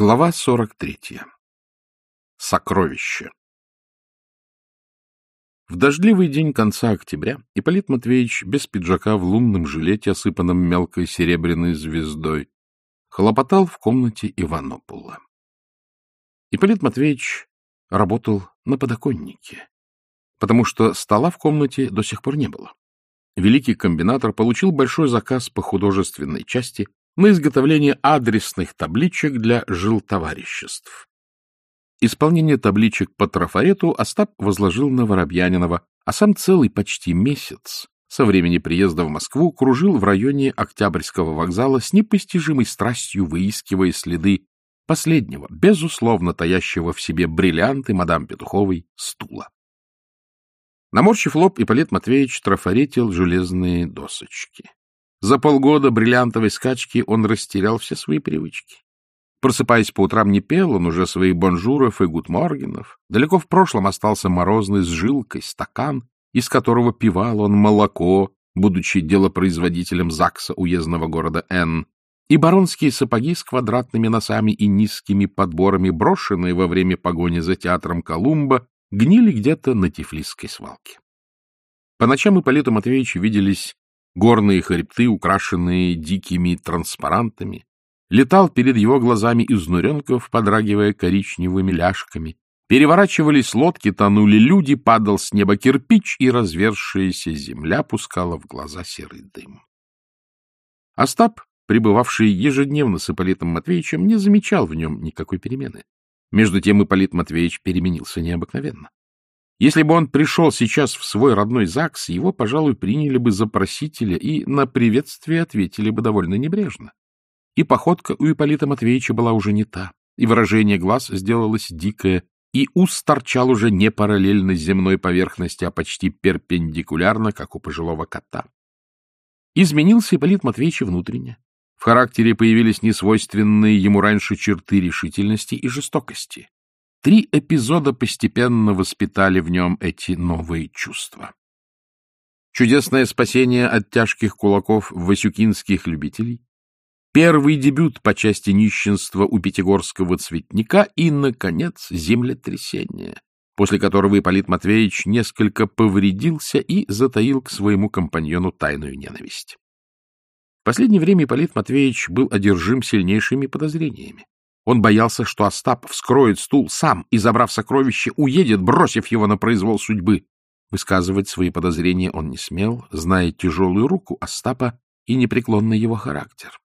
Глава 43. Сокровище. В дождливый день конца октября Ипполит Матвеевич без пиджака в лунном жилете, осыпанном мелкой серебряной звездой, хлопотал в комнате Иванопула. Ипполит Матвеевич работал на подоконнике, потому что стола в комнате до сих пор не было. Великий комбинатор получил большой заказ по художественной части на изготовление адресных табличек для жилтовариществ. Исполнение табличек по трафарету Остап возложил на Воробьянинова, а сам целый почти месяц со времени приезда в Москву кружил в районе Октябрьского вокзала с непостижимой страстью выискивая следы последнего, безусловно таящего в себе бриллианты мадам Петуховой стула. Наморщив лоб, Ипполит Матвеевич трафаретил железные досочки. За полгода бриллиантовой скачки он растерял все свои привычки. Просыпаясь по утрам, не пел он уже своих бонжуров и гудморгенов. Далеко в прошлом остался морозный с жилкой стакан, из которого пивал он молоко, будучи делопроизводителем ЗАГСа уездного города Н, и баронские сапоги с квадратными носами и низкими подборами, брошенные во время погони за театром Колумба, гнили где-то на Тифлисской свалке. По ночам Ипполиту Матвеевичу виделись горные хребты, украшенные дикими транспарантами, летал перед его глазами изнуренков, подрагивая коричневыми ляжками. Переворачивались лодки, тонули люди, падал с неба кирпич, и развершаяся земля пускала в глаза серый дым. Остап, пребывавший ежедневно с Ипполитом Матвеевичем, не замечал в нем никакой перемены. Между тем Ипполит Матвеевич переменился необыкновенно. Если бы он пришел сейчас в свой родной ЗАГС, его, пожалуй, приняли бы за просителя и на приветствие ответили бы довольно небрежно. И походка у Ипполита Матвеевича была уже не та, и выражение глаз сделалось дикое, и ус торчал уже не параллельно земной поверхности, а почти перпендикулярно, как у пожилого кота. Изменился Ипполит Матвеевич внутренне. В характере появились несвойственные ему раньше черты решительности и жестокости. Три эпизода постепенно воспитали в нем эти новые чувства. Чудесное спасение от тяжких кулаков васюкинских любителей, первый дебют по части нищенства у пятигорского цветника и, наконец, землетрясение, после которого Ипполит Матвеевич несколько повредился и затаил к своему компаньону тайную ненависть. В последнее время Ипполит Матвеевич был одержим сильнейшими подозрениями. Он боялся, что Остап вскроет стул сам и, забрав сокровище, уедет, бросив его на произвол судьбы. Высказывать свои подозрения он не смел, зная тяжелую руку Остапа и непреклонный его характер.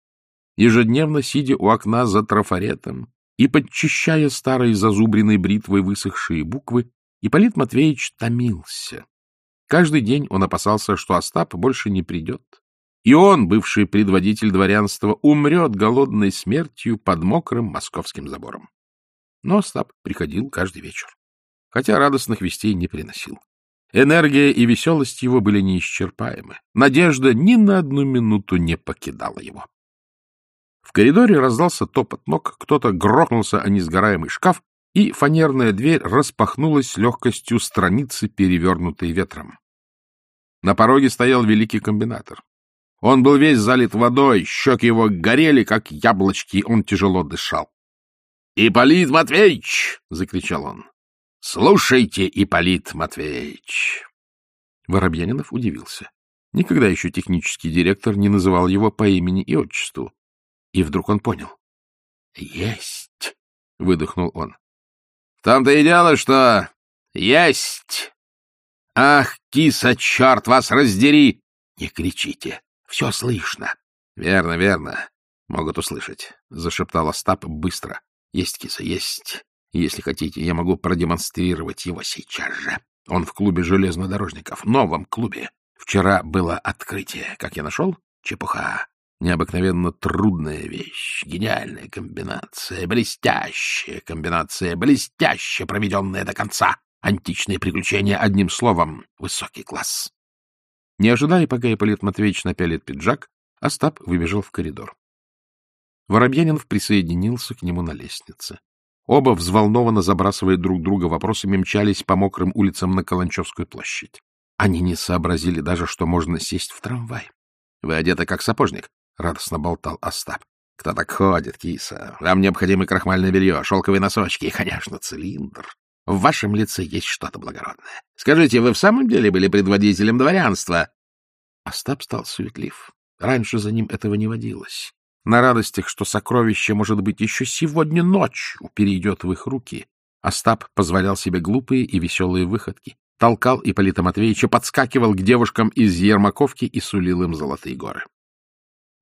Ежедневно, сидя у окна за трафаретом и подчищая старой зазубренной бритвой высохшие буквы, Ипполит Матвеевич томился. Каждый день он опасался, что Остап больше не придет, и он, бывший предводитель дворянства, умрет голодной смертью под мокрым московским забором. Но Остап приходил каждый вечер, хотя радостных вестей не приносил. Энергия и веселость его были неисчерпаемы. Надежда ни на одну минуту не покидала его. В коридоре раздался топот ног, кто-то грохнулся о несгораемый шкаф, и фанерная дверь распахнулась с легкостью страницы, перевернутой ветром. На пороге стоял великий комбинатор. Он был весь залит водой, щеки его горели, как яблочки, он тяжело дышал. — Ипполит Матвеевич! — закричал он. — Слушайте, Ипполит Матвеевич! Воробьянинов удивился. Никогда еще технический директор не называл его по имени и отчеству. И вдруг он понял. — Есть! — выдохнул он. — В том-то и дело, что есть! Ах, киса, черт вас раздери! Не кричите! Все слышно. — Верно, верно. Могут услышать, — зашептал Остап быстро. — Есть, киса, есть. Если хотите, я могу продемонстрировать его сейчас же. Он в клубе железнодорожников, новом клубе. Вчера было открытие. Как я нашел? Чепуха. Необыкновенно трудная вещь, гениальная комбинация, блестящая комбинация, блестяще проведенная до конца. Античные приключения, одним словом, высокий класс. Не ожидая, пока Ипполит Матвеевич напялит пиджак, Остап выбежал в коридор. Воробьянинов присоединился к нему на лестнице. Оба, взволнованно забрасывая друг друга вопросами, мчались по мокрым улицам на Каланчевскую площадь. Они не сообразили даже, что можно сесть в трамвай. — Вы одеты как сапожник, — радостно болтал Остап. — Кто так ходит, киса? Вам необходимо крахмальное белье, шелковые носочки и, конечно, цилиндр. В вашем лице есть что-то благородное. Скажите, вы в самом деле были предводителем дворянства? Остап стал суетлив. Раньше за ним этого не водилось. На радостях, что сокровище, может быть, еще сегодня ночью перейдет в их руки, Остап позволял себе глупые и веселые выходки, толкал Ипполита Матвеевича, подскакивал к девушкам из Ермаковки и сулил им золотые горы.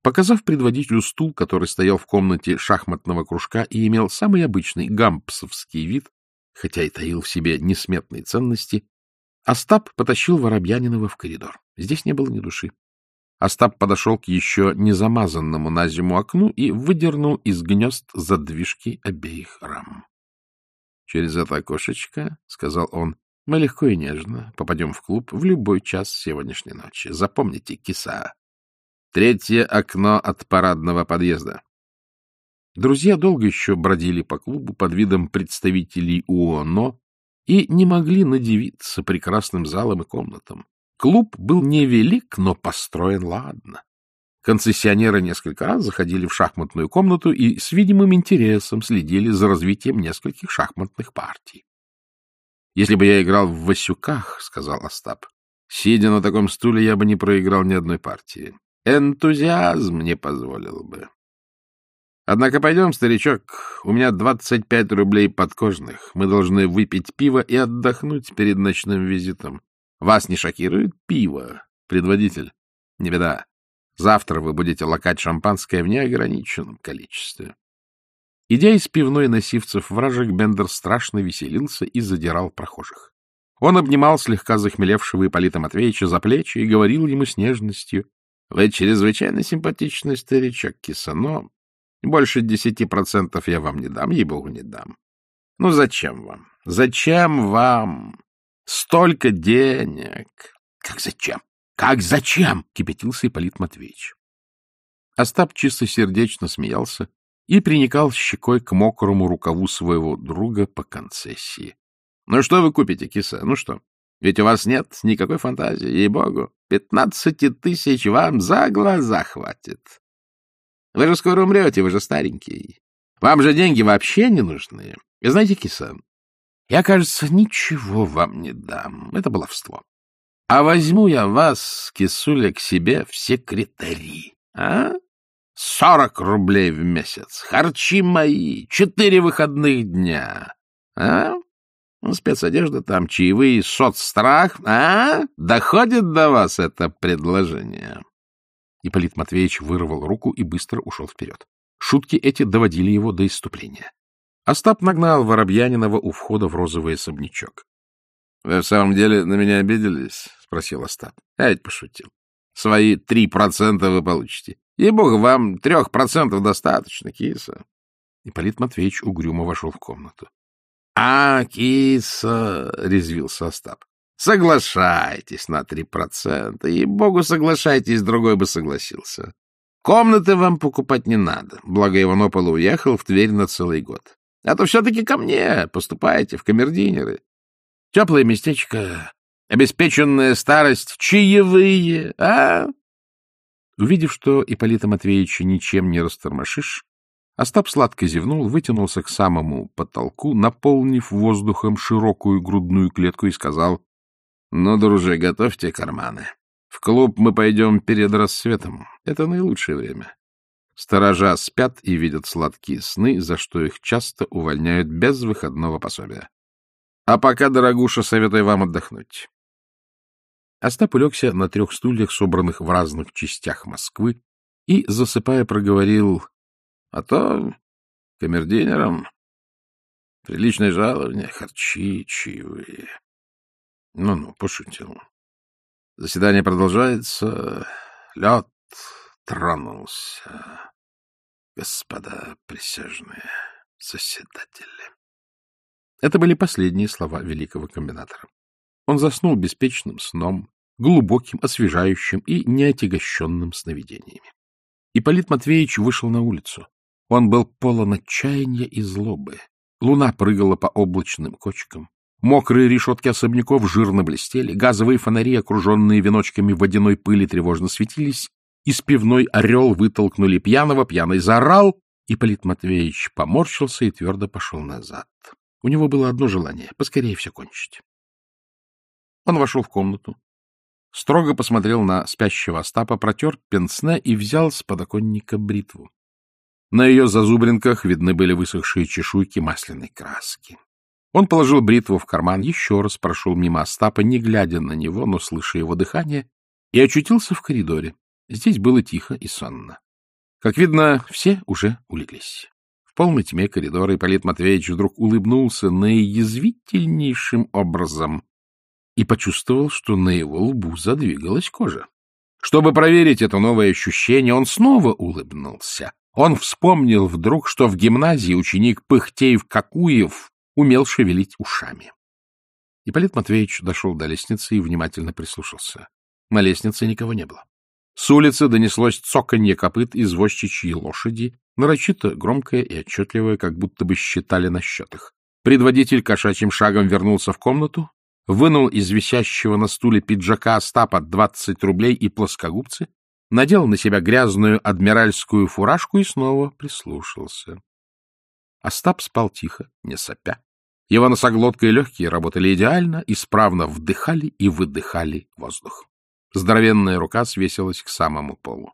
Показав предводителю стул, который стоял в комнате шахматного кружка и имел самый обычный гампсовский вид, хотя и таил в себе несметные ценности, Остап потащил Воробьянинова в коридор. Здесь не было ни души. Остап подошел к еще не замазанному на зиму окну и выдернул из гнезд задвижки обеих рам. — Через это окошечко, — сказал он, — мы легко и нежно попадем в клуб в любой час сегодняшней ночи. Запомните, киса. Третье окно от парадного подъезда. Друзья долго еще бродили по клубу под видом представителей УОНО и не могли надевиться прекрасным залом и комнатам. Клуб был невелик, но построен ладно. Концессионеры несколько раз заходили в шахматную комнату и с видимым интересом следили за развитием нескольких шахматных партий. — Если бы я играл в Васюках, — сказал Остап, — сидя на таком стуле, я бы не проиграл ни одной партии. Энтузиазм не позволил бы. Однако пойдем, старичок, у меня двадцать пять рублей подкожных. Мы должны выпить пиво и отдохнуть перед ночным визитом. Вас не шокирует пиво, предводитель? Не беда. Завтра вы будете лакать шампанское в неограниченном количестве. Идя из пивной носивцев вражек, Бендер страшно веселился и задирал прохожих. Он обнимал слегка захмелевшего Ипполита Матвеевича за плечи и говорил ему с нежностью, — Вы чрезвычайно симпатичный старичок, киса, но больше десяти процентов я вам не дам, ей-богу, не дам. Ну, зачем вам? Зачем вам? Столько денег! Как зачем? Как зачем? Кипятился Ипполит Матвеевич. Остап чистосердечно смеялся и приникал щекой к мокрому рукаву своего друга по концессии. — Ну что вы купите, киса? Ну что? Ведь у вас нет никакой фантазии, ей-богу. Пятнадцати тысяч вам за глаза хватит. Вы же скоро умрете, вы же старенький. Вам же деньги вообще не нужны. И знаете, киса, я, кажется, ничего вам не дам. Это баловство. А возьму я вас, кисуля, к себе в секретари. А? Сорок рублей в месяц. Харчи мои. Четыре выходных дня. А? Ну, спецодежда там, чаевые, соцстрах. А? Доходит до вас это предложение? Ипполит Матвеевич вырвал руку и быстро ушел вперед. Шутки эти доводили его до иступления. Остап нагнал Воробьянинова у входа в розовый особнячок. — Вы в самом деле на меня обиделись? — спросил Остап. — Я ведь пошутил. Свои три процента вы получите. Ей-богу, вам трех процентов достаточно, киса. Ипполит Матвеевич угрюмо вошел в комнату. — А, киса! — резвился Остап. Соглашайтесь на три процента. И богу соглашайтесь, другой бы согласился. Комнаты вам покупать не надо. Благо Иванопола уехал в Тверь на целый год. А то все-таки ко мне поступайте в камердинеры. Теплое местечко, обеспеченная старость, чаевые, а? Увидев, что Ипполита Матвеевича ничем не растормошишь, Остап сладко зевнул, вытянулся к самому потолку, наполнив воздухом широкую грудную клетку и сказал, ну, дружи, готовьте карманы. В клуб мы пойдем перед рассветом. Это наилучшее время. Сторожа спят и видят сладкие сны, за что их часто увольняют без выходного пособия. А пока, дорогуша, советую вам отдохнуть. Остап улегся на трех стульях, собранных в разных частях Москвы, и, засыпая, проговорил, а то камердинерам приличное жалование, харчи, чаевые. Ну-ну, пошутил. Заседание продолжается. Лед тронулся. Господа присяжные заседатели. Это были последние слова великого комбинатора. Он заснул беспечным сном, глубоким, освежающим и неотягощенным сновидениями. Ипполит Матвеевич вышел на улицу. Он был полон отчаяния и злобы. Луна прыгала по облачным кочкам. Мокрые решетки особняков жирно блестели, газовые фонари, окруженные веночками водяной пыли, тревожно светились, из пивной орел вытолкнули пьяного, пьяный заорал, и Полит Матвеевич поморщился и твердо пошел назад. У него было одно желание — поскорее все кончить. Он вошел в комнату, строго посмотрел на спящего Остапа, протер пенсне и взял с подоконника бритву. На ее зазубринках видны были высохшие чешуйки масляной краски. Он положил бритву в карман, еще раз прошел мимо Остапа, не глядя на него, но слыша его дыхание, и очутился в коридоре. Здесь было тихо и сонно. Как видно, все уже улеглись. В полной тьме коридора Ипполит Матвеевич вдруг улыбнулся наиязвительнейшим образом и почувствовал, что на его лбу задвигалась кожа. Чтобы проверить это новое ощущение, он снова улыбнулся. Он вспомнил вдруг, что в гимназии ученик Пыхтеев-Какуев умел шевелить ушами. Ипполит Матвеевич дошел до лестницы и внимательно прислушался. На лестнице никого не было. С улицы донеслось цоканье копыт извозчичьей лошади, нарочито громкое и отчетливое, как будто бы считали на счетах. Предводитель кошачьим шагом вернулся в комнату, вынул из висящего на стуле пиджака Остапа двадцать рублей и плоскогубцы, надел на себя грязную адмиральскую фуражку и снова прислушался. Остап спал тихо, не сопя. Его носоглотка и легкие работали идеально, исправно вдыхали и выдыхали воздух. Здоровенная рука свесилась к самому полу.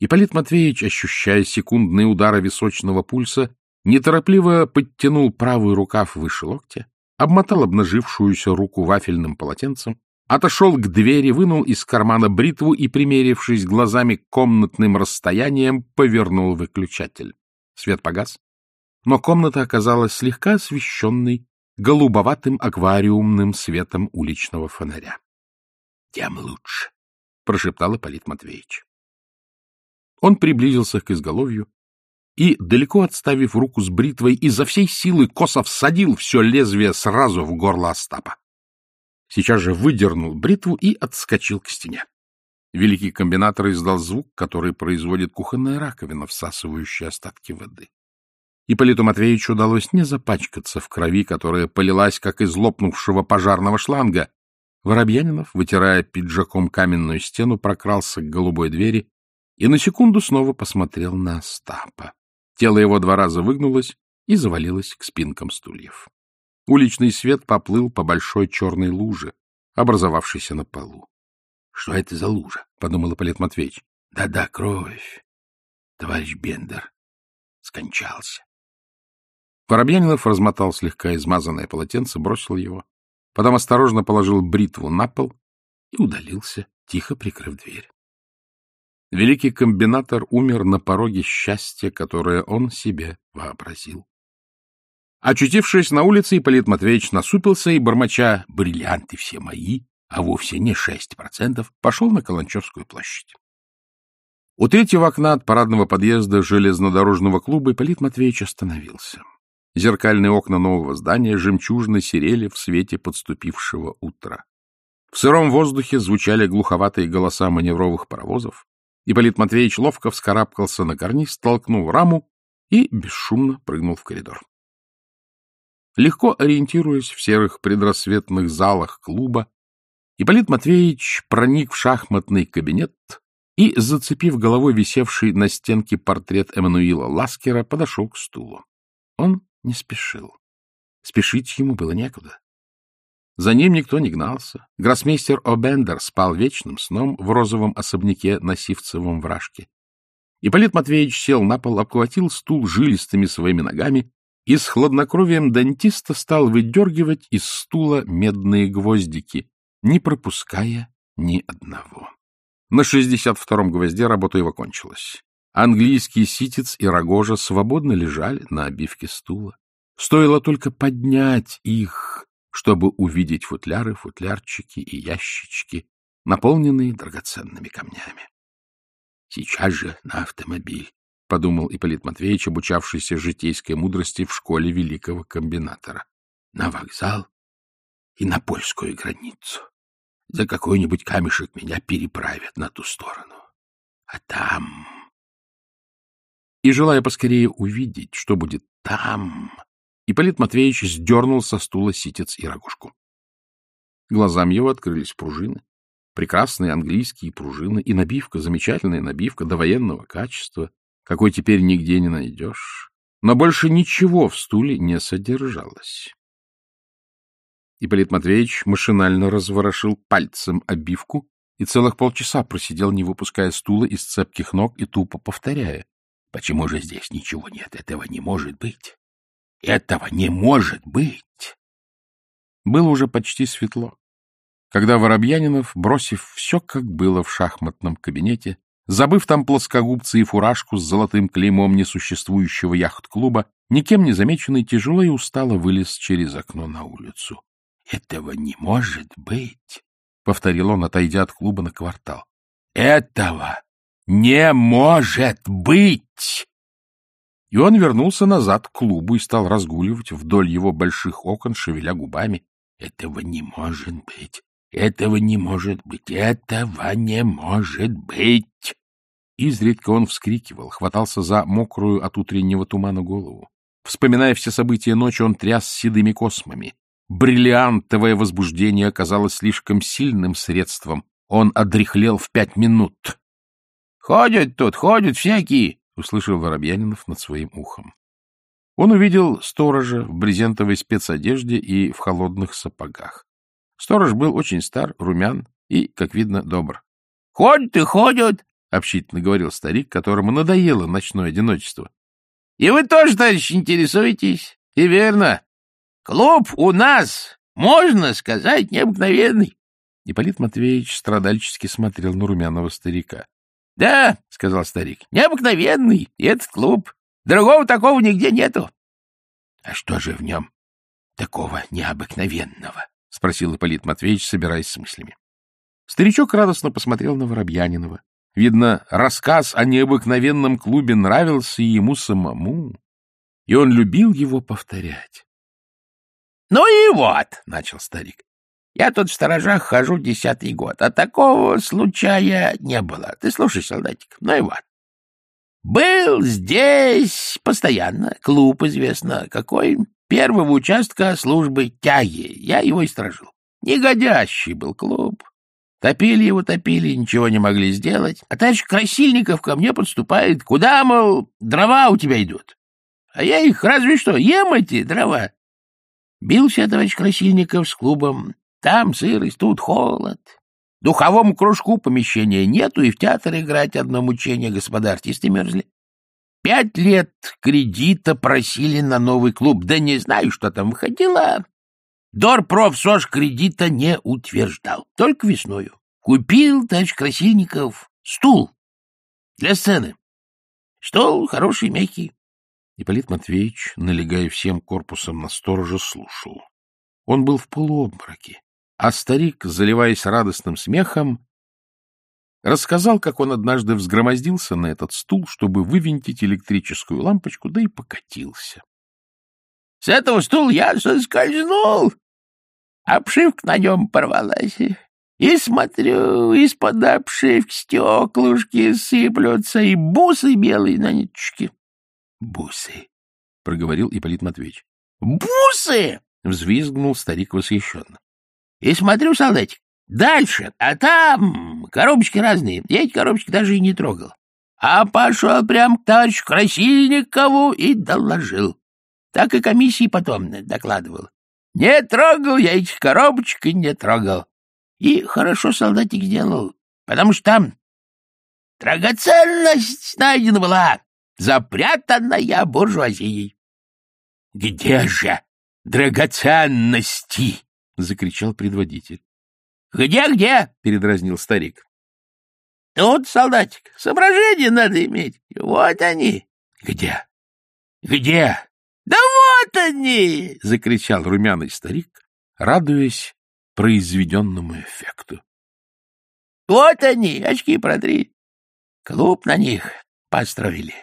Ипполит Матвеевич, ощущая секундные удары височного пульса, неторопливо подтянул правый рукав выше локтя, обмотал обнажившуюся руку вафельным полотенцем, отошел к двери, вынул из кармана бритву и, примерившись глазами комнатным расстояниям, повернул выключатель. Свет погас, но комната оказалась слегка освещенной голубоватым аквариумным светом уличного фонаря. — Тем лучше, — прошептал Ипполит Матвеевич. Он приблизился к изголовью и, далеко отставив руку с бритвой, изо всей силы косо всадил все лезвие сразу в горло Остапа. Сейчас же выдернул бритву и отскочил к стене. Великий комбинатор издал звук, который производит кухонная раковина, всасывающая остатки воды. Ипполиту Матвеевичу удалось не запачкаться в крови, которая полилась, как из лопнувшего пожарного шланга. Воробьянинов, вытирая пиджаком каменную стену, прокрался к голубой двери и на секунду снова посмотрел на Остапа. Тело его два раза выгнулось и завалилось к спинкам стульев. Уличный свет поплыл по большой черной луже, образовавшейся на полу. — Что это за лужа? — подумал Ипполит Матвеевич. Да — Да-да, кровь. Товарищ Бендер скончался. Воробьянинов размотал слегка измазанное полотенце, бросил его, потом осторожно положил бритву на пол и удалился, тихо прикрыв дверь. Великий комбинатор умер на пороге счастья, которое он себе вообразил. Очутившись на улице, Ипполит Матвеевич насупился и, бормоча «бриллианты все мои», а вовсе не шесть процентов, пошел на Каланчевскую площадь. У третьего окна от парадного подъезда железнодорожного клуба Ипполит Матвеевич остановился. Зеркальные окна нового здания жемчужно серели в свете подступившего утра. В сыром воздухе звучали глуховатые голоса маневровых паровозов. Ипполит Матвеевич ловко вскарабкался на карниз, столкнул раму и бесшумно прыгнул в коридор. Легко ориентируясь в серых предрассветных залах клуба, Ипполит Матвеевич проник в шахматный кабинет и, зацепив головой висевший на стенке портрет Эммануила Ласкера, подошел к стулу. Он не спешил. Спешить ему было некуда. За ним никто не гнался. Гроссмейстер О'Бендер спал вечным сном в розовом особняке на Сивцевом вражке. Ипполит Матвеевич сел на пол, обхватил стул жилистыми своими ногами и с хладнокровием дантиста стал выдергивать из стула медные гвоздики, не пропуская ни одного. На шестьдесят втором гвозде работа его кончилась. Английский ситец и рогожа свободно лежали на обивке стула. Стоило только поднять их, чтобы увидеть футляры, футлярчики и ящички, наполненные драгоценными камнями. Сейчас же на автомобиль, — подумал Ипполит Матвеевич, обучавшийся житейской мудрости в школе великого комбинатора. На вокзал и на польскую границу. За какой-нибудь камешек меня переправят на ту сторону. А там и, желая поскорее увидеть, что будет там, Ипполит Матвеевич сдернул со стула ситец и рогожку. Глазам его открылись пружины. Прекрасные английские пружины и набивка, замечательная набивка до военного качества, какой теперь нигде не найдешь. Но больше ничего в стуле не содержалось. Ипполит Матвеевич машинально разворошил пальцем обивку и целых полчаса просидел, не выпуская стула из цепких ног и тупо повторяя. — Почему же здесь ничего нет? Этого не может быть. Этого не может быть. Было уже почти светло, когда Воробьянинов, бросив все, как было в шахматном кабинете, забыв там плоскогубцы и фуражку с золотым клеймом несуществующего яхт-клуба, никем не замеченный, тяжело и устало вылез через окно на улицу. — Этого не может быть! — повторил он, отойдя от клуба на квартал. — Этого не может быть! И он вернулся назад к клубу и стал разгуливать вдоль его больших окон, шевеля губами. Этого не может быть. Этого не может быть. Этого не может быть. Изредка он вскрикивал, хватался за мокрую от утреннего тумана голову. Вспоминая все события ночи, он тряс седыми космами. Бриллиантовое возбуждение оказалось слишком сильным средством. Он одряхлел в пять минут. — Ходят тут, ходят всякие, — услышал Воробьянинов над своим ухом. Он увидел сторожа в брезентовой спецодежде и в холодных сапогах. Сторож был очень стар, румян и, как видно, добр. — Ходят и ходят, — общительно говорил старик, которому надоело ночное одиночество. — И вы тоже, товарищ, интересуетесь? И верно. Клуб у нас, можно сказать, необыкновенный. Ипполит Матвеевич страдальчески смотрел на румяного старика. — Да, — сказал старик, — необыкновенный этот клуб. Другого такого нигде нету. — А что же в нем такого необыкновенного? — спросил Ипполит Матвеевич, собираясь с мыслями. Старичок радостно посмотрел на Воробьянинова. Видно, рассказ о необыкновенном клубе нравился ему самому, и он любил его повторять. — Ну и вот, — начал старик, — я тут в сторожах хожу десятый год, а такого случая не было. Ты слушай, солдатик, ну и вот. Был здесь постоянно, клуб известно какой, первого участка службы тяги. Я его и сторожил. Негодящий был клуб. Топили его, топили, ничего не могли сделать. А товарищ Красильников ко мне подступает. Куда, мол, дрова у тебя идут? А я их разве что ем эти дрова. Бился товарищ Красильников с клубом. Там сырость, тут холод. Духовому кружку помещения нету, и в театр играть одно мучение, господа артисты мерзли. Пять лет кредита просили на новый клуб, да не знаю, что там выходило. Дорпрофсош кредита не утверждал, только весною. Купил, товарищ Красильников, стул для сцены. Стол хороший, мягкий. Ипполит Матвеевич, налегая всем корпусом на сторожа, слушал. Он был в полуобмороке а старик, заливаясь радостным смехом, рассказал, как он однажды взгромоздился на этот стул, чтобы вывинтить электрическую лампочку, да и покатился. — С этого стула я соскользнул, обшивка на нем порвалась. И смотрю, из-под обшивки стеклушки сыплются, и бусы белые на ниточке. — Бусы, — проговорил Ипполит Матвеевич. — Бусы! — взвизгнул старик восхищенно. И смотрю, солдатик, дальше, а там коробочки разные. Я эти коробочки даже и не трогал. А пошел прям к товарищу Красильникову и доложил. Так и комиссии потом докладывал. Не трогал я этих коробочек и не трогал. И хорошо солдатик сделал, потому что там драгоценность найдена была, запрятанная буржуазией. — Где же драгоценности? — закричал предводитель. «Где, где?» — передразнил старик. «Тут, солдатик, соображения надо иметь. Вот они». «Где? Где?» «Да вот они!» — закричал румяный старик, радуясь произведенному эффекту. «Вот они, очки протри. Клуб на них построили.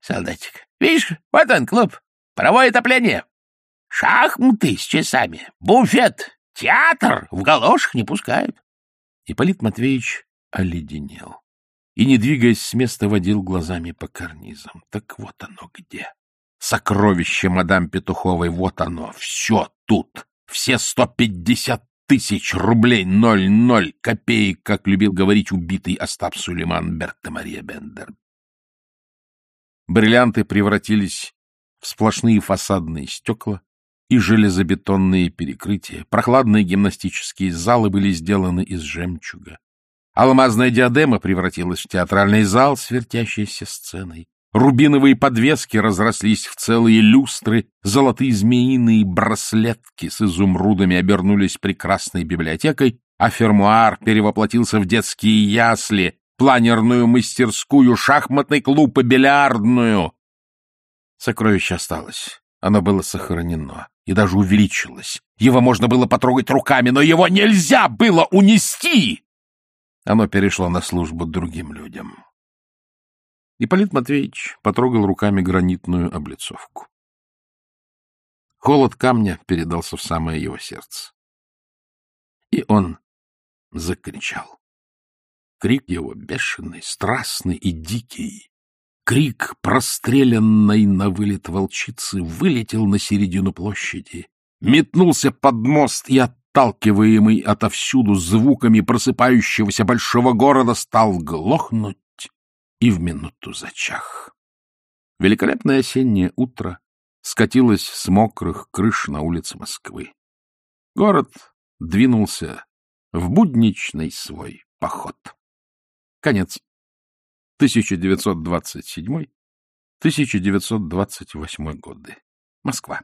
Солдатик, видишь, вот он, клуб, паровое отопление. Шахматы с часами, буфет, театр в галошах не пускают. Ипполит Матвеевич оледенел и, не двигаясь с места, водил глазами по карнизам. Так вот оно где. Сокровище мадам Петуховой, вот оно, все тут, все сто пятьдесят тысяч рублей, ноль-ноль копеек, как любил говорить убитый Остап Сулейман Берта Мария Бендер. Бриллианты превратились в сплошные фасадные стекла и железобетонные перекрытия. Прохладные гимнастические залы были сделаны из жемчуга. Алмазная диадема превратилась в театральный зал с вертящейся сценой. Рубиновые подвески разрослись в целые люстры, золотые змеиные браслетки с изумрудами обернулись прекрасной библиотекой, а фермуар перевоплотился в детские ясли, планерную мастерскую, шахматный клуб и бильярдную. Сокровище осталось. Оно было сохранено и даже увеличилось. Его можно было потрогать руками, но его нельзя было унести! Оно перешло на службу другим людям. Ипполит Матвеевич потрогал руками гранитную облицовку. Холод камня передался в самое его сердце. И он закричал. Крик его бешеный, страстный и дикий. Крик простреленной на вылет волчицы вылетел на середину площади, метнулся под мост и от отталкиваемый отовсюду звуками просыпающегося большого города, стал глохнуть и в минуту зачах. Великолепное осеннее утро скатилось с мокрых крыш на улице Москвы. Город двинулся в будничный свой поход. Конец. 1927-1928 годы. Москва.